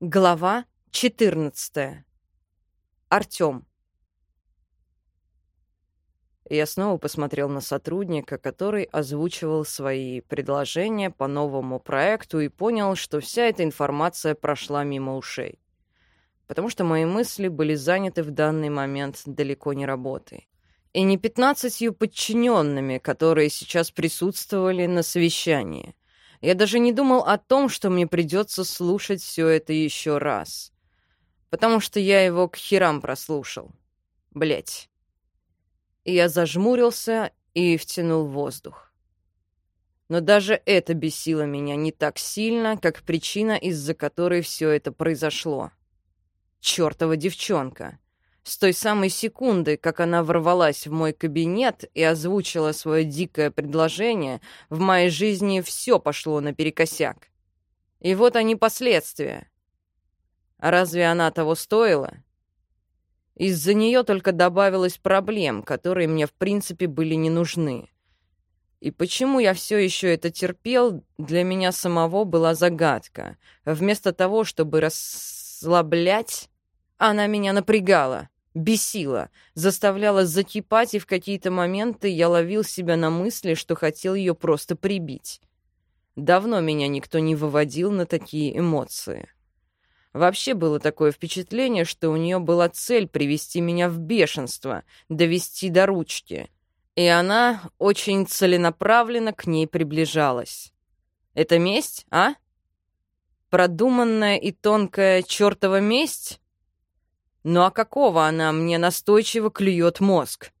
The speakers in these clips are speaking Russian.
Глава 14. Артём. Я снова посмотрел на сотрудника, который озвучивал свои предложения по новому проекту и понял, что вся эта информация прошла мимо ушей. Потому что мои мысли были заняты в данный момент далеко не работой. И не пятнадцатью подчиненными, которые сейчас присутствовали на совещании — я даже не думал о том, что мне придется слушать все это еще раз. Потому что я его к херам прослушал. Блять. Я зажмурился и втянул воздух. Но даже это бесило меня не так сильно, как причина, из-за которой все это произошло. Чёртова девчонка. С той самой секунды, как она ворвалась в мой кабинет и озвучила свое дикое предложение, в моей жизни все пошло наперекосяк. И вот они последствия. Разве она того стоила? Из-за нее только добавилось проблем, которые мне в принципе были не нужны. И почему я все еще это терпел, для меня самого была загадка. Вместо того, чтобы расслаблять, она меня напрягала бесила, заставляла закипать, и в какие-то моменты я ловил себя на мысли, что хотел ее просто прибить. Давно меня никто не выводил на такие эмоции. Вообще было такое впечатление, что у нее была цель привести меня в бешенство, довести до ручки. И она очень целенаправленно к ней приближалась. Это месть, а? Продуманная и тонкая чертова месть? Ну а какого она мне настойчиво клюет мозг?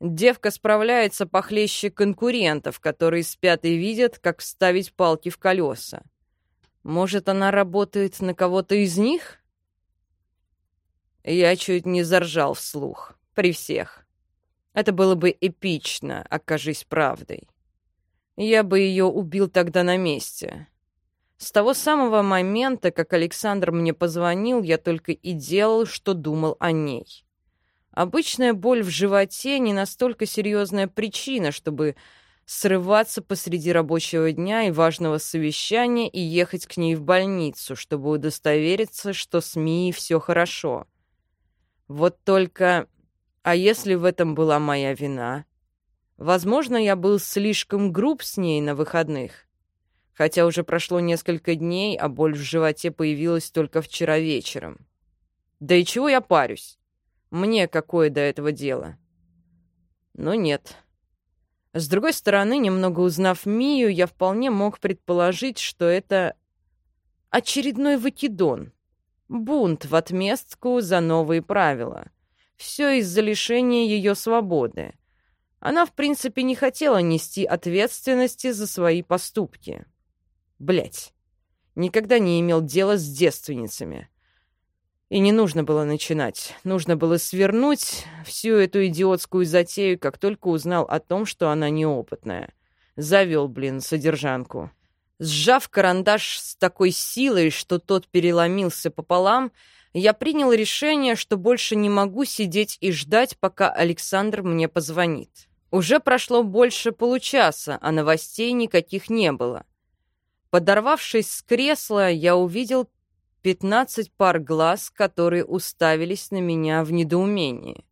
Девка справляется похлеще конкурентов, которые спят и видят, как вставить палки в колеса. Может, она работает на кого-то из них? Я чуть не заржал вслух. При всех. Это было бы эпично, окажись правдой. Я бы ее убил тогда на месте. С того самого момента, как Александр мне позвонил, я только и делал, что думал о ней. Обычная боль в животе не настолько серьезная причина, чтобы срываться посреди рабочего дня и важного совещания и ехать к ней в больницу, чтобы удостовериться, что с Мией все хорошо. Вот только... А если в этом была моя вина? Возможно, я был слишком груб с ней на выходных хотя уже прошло несколько дней, а боль в животе появилась только вчера вечером. Да и чего я парюсь? Мне какое до этого дело? Но нет. С другой стороны, немного узнав Мию, я вполне мог предположить, что это очередной выкидон. Бунт в отместку за новые правила. Все из-за лишения ее свободы. Она, в принципе, не хотела нести ответственности за свои поступки. Блять. Никогда не имел дела с девственницами. И не нужно было начинать. Нужно было свернуть всю эту идиотскую затею, как только узнал о том, что она неопытная. Завел, блин, содержанку. Сжав карандаш с такой силой, что тот переломился пополам, я принял решение, что больше не могу сидеть и ждать, пока Александр мне позвонит. Уже прошло больше получаса, а новостей никаких не было. Подорвавшись с кресла, я увидел пятнадцать пар глаз, которые уставились на меня в недоумении.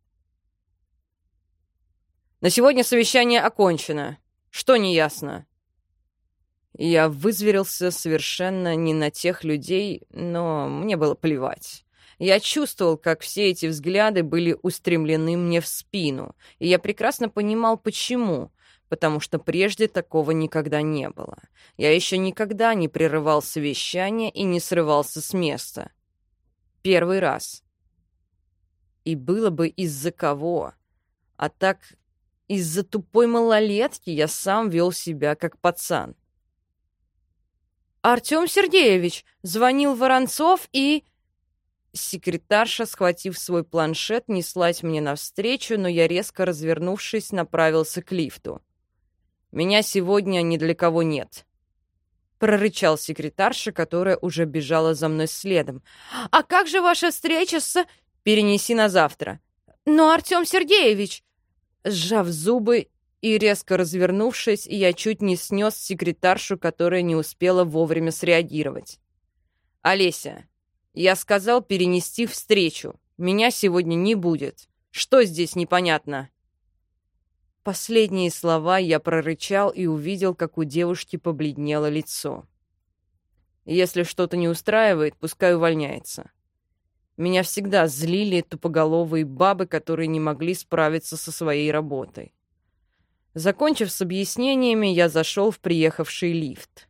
«На сегодня совещание окончено. Что неясно?» Я вызверился совершенно не на тех людей, но мне было плевать. Я чувствовал, как все эти взгляды были устремлены мне в спину, и я прекрасно понимал, почему потому что прежде такого никогда не было. Я еще никогда не прерывал совещание и не срывался с места. Первый раз. И было бы из-за кого. А так из-за тупой малолетки я сам вел себя как пацан. «Артем Сергеевич!» — звонил Воронцов и... Секретарша, схватив свой планшет, неслась мне навстречу, но я, резко развернувшись, направился к лифту. Меня сегодня ни для кого нет», — прорычал секретарша, которая уже бежала за мной следом. «А как же ваша встреча с...» «Перенеси на завтра». «Но, Артем Сергеевич...» Сжав зубы и резко развернувшись, я чуть не снес секретаршу, которая не успела вовремя среагировать. Олеся, я сказал перенести встречу. Меня сегодня не будет. Что здесь непонятно?» Последние слова я прорычал и увидел, как у девушки побледнело лицо. Если что-то не устраивает, пускай увольняется. Меня всегда злили тупоголовые бабы, которые не могли справиться со своей работой. Закончив с объяснениями, я зашел в приехавший лифт.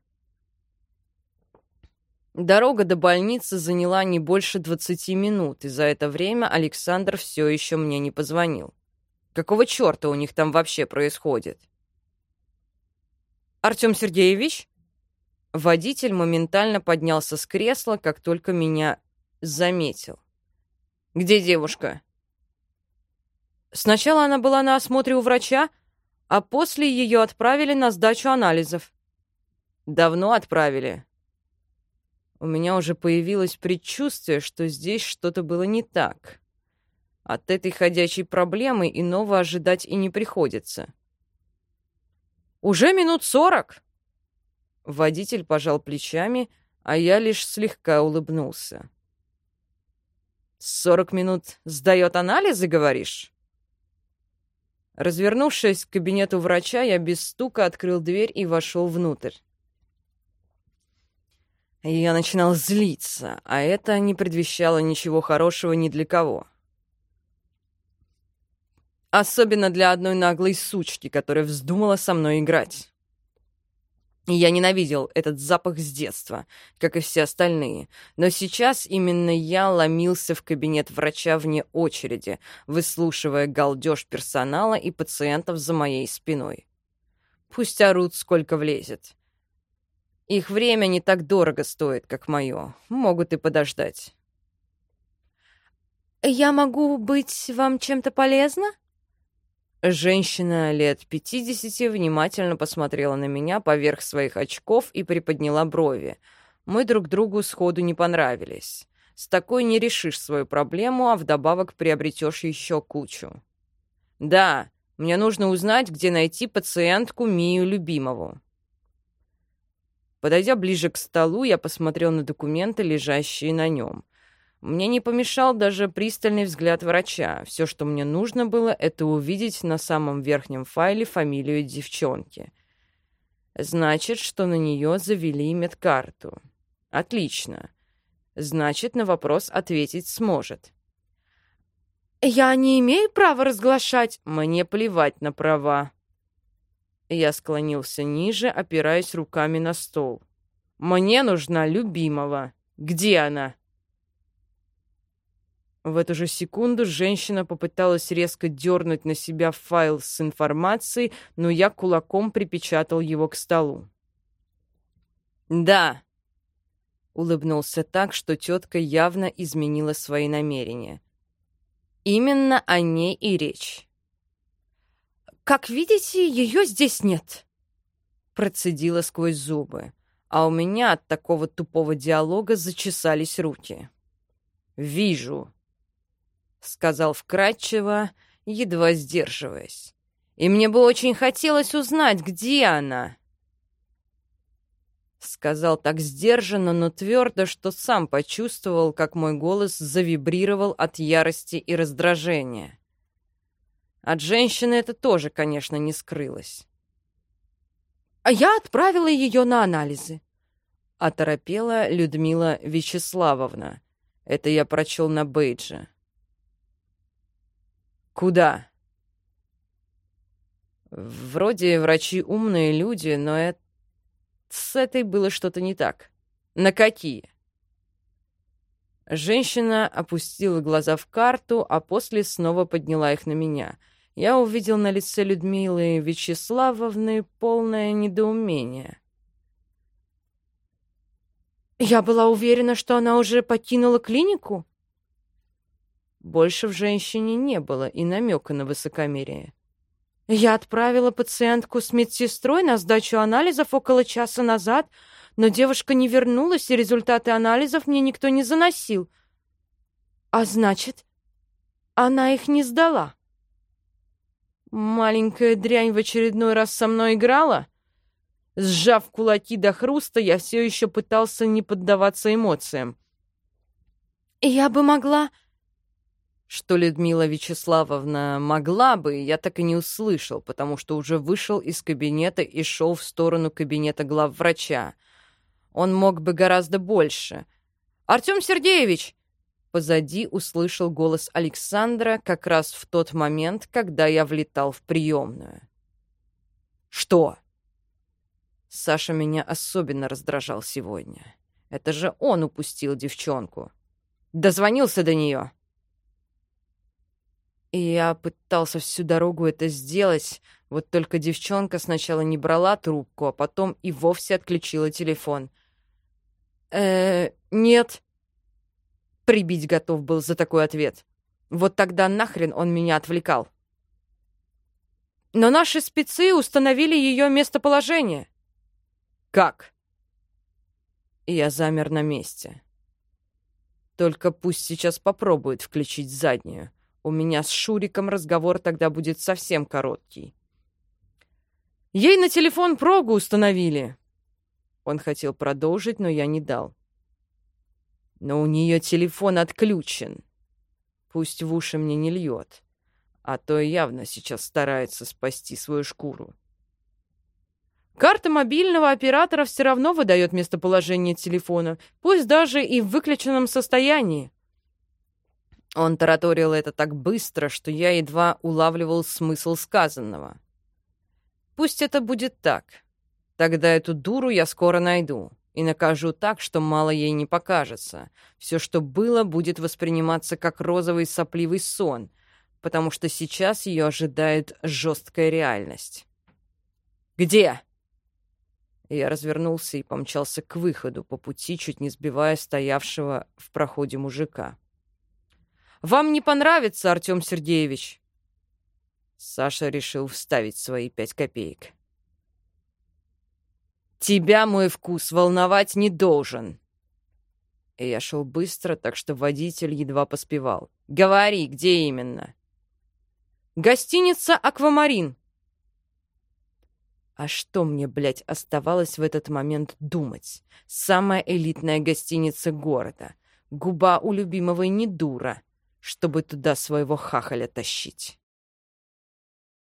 Дорога до больницы заняла не больше 20 минут, и за это время Александр все еще мне не позвонил. Какого черта у них там вообще происходит? «Артем Сергеевич?» Водитель моментально поднялся с кресла, как только меня заметил. «Где девушка?» Сначала она была на осмотре у врача, а после ее отправили на сдачу анализов. «Давно отправили?» У меня уже появилось предчувствие, что здесь что-то было не так. От этой ходячей проблемы иного ожидать и не приходится. «Уже минут сорок!» Водитель пожал плечами, а я лишь слегка улыбнулся. «Сорок минут сдает анализы, говоришь?» Развернувшись к кабинету врача, я без стука открыл дверь и вошел внутрь. Я начинал злиться, а это не предвещало ничего хорошего ни для кого. Особенно для одной наглой сучки, которая вздумала со мной играть. Я ненавидел этот запах с детства, как и все остальные, но сейчас именно я ломился в кабинет врача вне очереди, выслушивая галдеж персонала и пациентов за моей спиной. Пусть орут, сколько влезет. Их время не так дорого стоит, как мое. Могут и подождать. «Я могу быть вам чем-то полезна?» Женщина лет пятидесяти внимательно посмотрела на меня поверх своих очков и приподняла брови. Мы друг другу сходу не понравились. С такой не решишь свою проблему, а вдобавок приобретешь еще кучу. «Да, мне нужно узнать, где найти пациентку Мию Любимову». Подойдя ближе к столу, я посмотрел на документы, лежащие на нем. Мне не помешал даже пристальный взгляд врача. Все, что мне нужно было, это увидеть на самом верхнем файле фамилию девчонки. Значит, что на нее завели медкарту. Отлично. Значит, на вопрос ответить сможет. «Я не имею права разглашать...» «Мне плевать на права», я склонился ниже, опираясь руками на стол. «Мне нужна любимого. Где она?» В эту же секунду женщина попыталась резко дернуть на себя файл с информацией, но я кулаком припечатал его к столу. «Да», — улыбнулся так, что тетка явно изменила свои намерения. «Именно о ней и речь. «Как видите, ее здесь нет», — процедила сквозь зубы, а у меня от такого тупого диалога зачесались руки. «Вижу», — сказал вкратчиво, едва сдерживаясь. «И мне бы очень хотелось узнать, где она». Сказал так сдержанно, но твердо, что сам почувствовал, как мой голос завибрировал от ярости и раздражения. От женщины это тоже, конечно, не скрылось. «А я отправила ее на анализы», — оторопела Людмила Вячеславовна. Это я прочел на бейдже. «Куда?» Вроде врачи умные люди, но это... с этой было что-то не так. На какие? Женщина опустила глаза в карту, а после снова подняла их на меня — я увидел на лице Людмилы Вячеславовны полное недоумение. «Я была уверена, что она уже покинула клинику?» Больше в женщине не было и намека на высокомерие. «Я отправила пациентку с медсестрой на сдачу анализов около часа назад, но девушка не вернулась, и результаты анализов мне никто не заносил. А значит, она их не сдала». Маленькая дрянь в очередной раз со мной играла? Сжав кулаки до хруста, я все еще пытался не поддаваться эмоциям. «Я бы могла...» Что Людмила Вячеславовна могла бы, я так и не услышал, потому что уже вышел из кабинета и шел в сторону кабинета главврача. Он мог бы гораздо больше. «Артем Сергеевич!» Позади услышал голос Александра как раз в тот момент, когда я влетал в приемную. «Что?» Саша меня особенно раздражал сегодня. Это же он упустил девчонку. Дозвонился до нее. И я пытался всю дорогу это сделать, вот только девчонка сначала не брала трубку, а потом и вовсе отключила телефон. э нет. Прибить готов был за такой ответ. Вот тогда нахрен он меня отвлекал. Но наши спецы установили ее местоположение. Как? И я замер на месте. Только пусть сейчас попробует включить заднюю. У меня с Шуриком разговор тогда будет совсем короткий. Ей на телефон прогу установили. Он хотел продолжить, но я не дал. Но у нее телефон отключен. Пусть в уши мне не льет, а то явно сейчас старается спасти свою шкуру. Карта мобильного оператора все равно выдает местоположение телефона, пусть даже и в выключенном состоянии. Он тараторил это так быстро, что я едва улавливал смысл сказанного. Пусть это будет так. Тогда эту дуру я скоро найду и накажу так, что мало ей не покажется. Все, что было, будет восприниматься как розовый сопливый сон, потому что сейчас ее ожидает жесткая реальность. «Где?» Я развернулся и помчался к выходу, по пути чуть не сбивая стоявшего в проходе мужика. Вам не понравится, Артем Сергеевич?» Саша решил вставить свои пять копеек. «Тебя мой вкус волновать не должен!» И я шел быстро, так что водитель едва поспевал. «Говори, где именно?» «Гостиница «Аквамарин». А что мне, блядь, оставалось в этот момент думать? Самая элитная гостиница города. Губа у любимого не дура чтобы туда своего хахаля тащить.